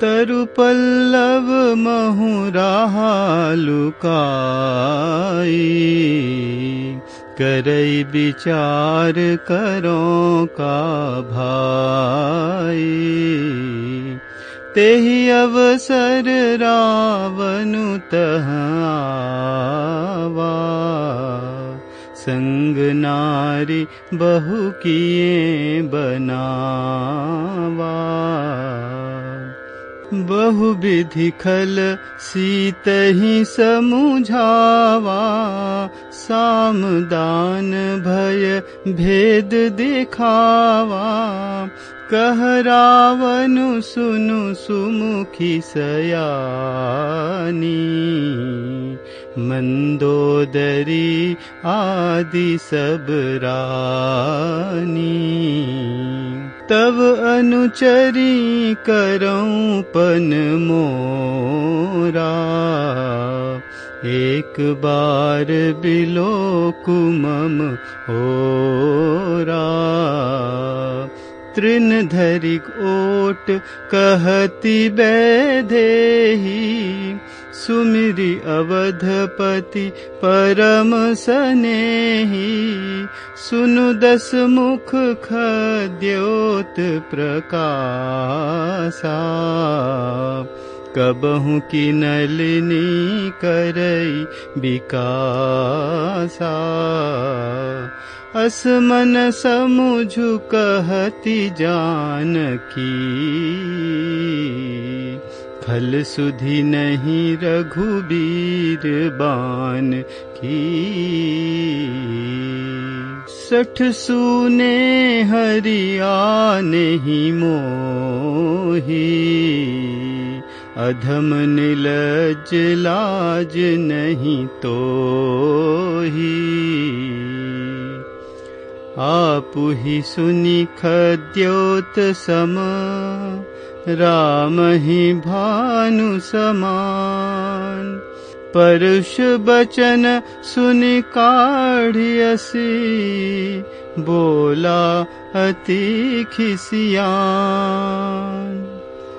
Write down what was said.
तरुपल्लव लुकाई करै विचार करो का भाई। तेहि अवसर रावनु तहावा संग नारी बहु किए बनावा बहु विधि खल सीत ही समुझावा साम दान भय भेद दिखावा। कहरावनु सुनु सुमुखी सयानी मन्दोदरी आदि सबरानी तव अनुचरी करौं पन मोरा। एक बार बिलो कुमम होरा। तृण धरि ओट कहती बैधेही सुमिरि अवधपति परम सनेही। सुनु दस मुख खद्योत प्रकाशा। कबहु की नलिनी करई विकासा। असमन समुझु कहती जानकी खल सुधि नहीं रघुबीर बान की। सठ सुने हरिया नहीं मोही। अधम लाज नहीं तो ही आप ही सुनि खद्योत सम राम ही भानु समान परुष बचन सुनि काढ़ियसी। बोला अति खिसियान